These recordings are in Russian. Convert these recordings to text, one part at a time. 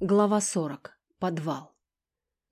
Глава 40. Подвал.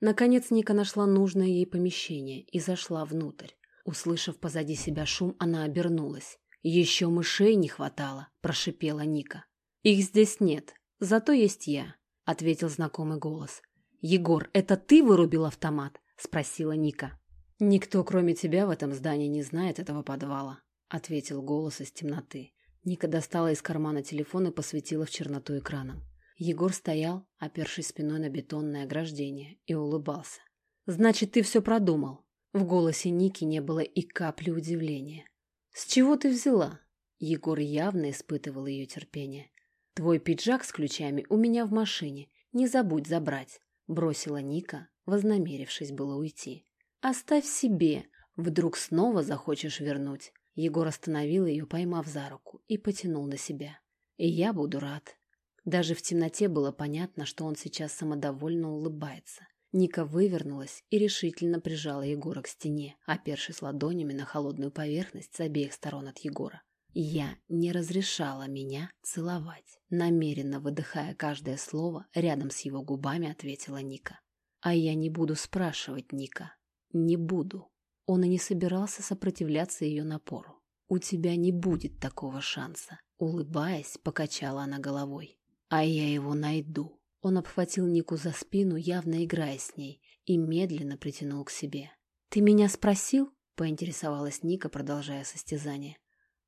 Наконец Ника нашла нужное ей помещение и зашла внутрь. Услышав позади себя шум, она обернулась. «Еще мышей не хватало», – прошипела Ника. «Их здесь нет, зато есть я», – ответил знакомый голос. «Егор, это ты вырубил автомат?» – спросила Ника. «Никто, кроме тебя, в этом здании не знает этого подвала», – ответил голос из темноты. Ника достала из кармана телефон и посветила в черноту экраном. Егор стоял, опершись спиной на бетонное ограждение, и улыбался. «Значит, ты все продумал». В голосе Ники не было и капли удивления. «С чего ты взяла?» Егор явно испытывал ее терпение. «Твой пиджак с ключами у меня в машине. Не забудь забрать», — бросила Ника, вознамерившись было уйти. «Оставь себе. Вдруг снова захочешь вернуть». Егор остановил ее, поймав за руку, и потянул на себя. «И я буду рад. Даже в темноте было понятно, что он сейчас самодовольно улыбается. Ника вывернулась и решительно прижала Егора к стене, опершись ладонями на холодную поверхность с обеих сторон от Егора. Я не разрешала меня целовать. Намеренно выдыхая каждое слово, рядом с его губами ответила Ника. А я не буду спрашивать Ника. Не буду. Он и не собирался сопротивляться ее напору. «У тебя не будет такого шанса», — улыбаясь, покачала она головой. А я его найду. Он обхватил Нику за спину, явно играя с ней, и медленно притянул к себе. «Ты меня спросил?» — поинтересовалась Ника, продолжая состязание.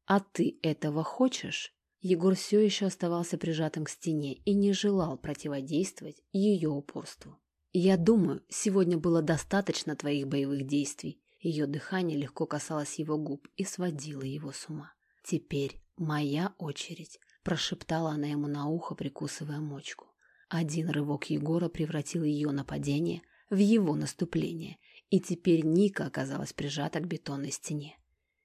«А ты этого хочешь?» Егор все еще оставался прижатым к стене и не желал противодействовать ее упорству. «Я думаю, сегодня было достаточно твоих боевых действий». Ее дыхание легко касалось его губ и сводило его с ума. «Теперь моя очередь прошептала она ему на ухо, прикусывая мочку. Один рывок Егора превратил ее нападение в его наступление, и теперь Ника оказалась прижата к бетонной стене.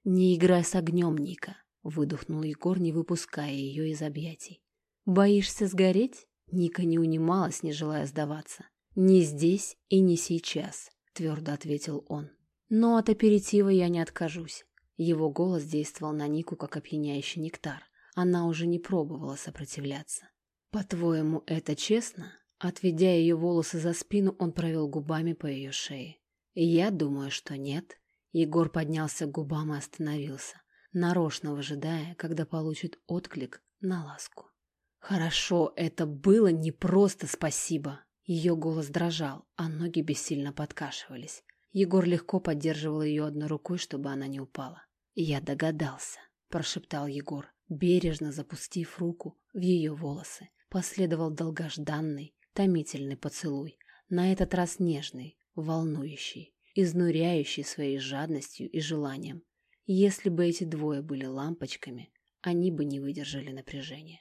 «Не играй с огнем, Ника!» — выдохнул Егор, не выпуская ее из объятий. «Боишься сгореть?» Ника не унималась, не желая сдаваться. «Не здесь и не сейчас», — твердо ответил он. «Но от аперитива я не откажусь». Его голос действовал на Нику, как опьяняющий нектар. Она уже не пробовала сопротивляться. «По-твоему, это честно?» Отведя ее волосы за спину, он провел губами по ее шее. «Я думаю, что нет». Егор поднялся к губам и остановился, нарочно выжидая, когда получит отклик на ласку. «Хорошо, это было не просто спасибо!» Ее голос дрожал, а ноги бессильно подкашивались. Егор легко поддерживал ее одной рукой, чтобы она не упала. «Я догадался», — прошептал Егор. Бережно запустив руку в ее волосы, последовал долгожданный, томительный поцелуй, на этот раз нежный, волнующий, изнуряющий своей жадностью и желанием. Если бы эти двое были лампочками, они бы не выдержали напряжения.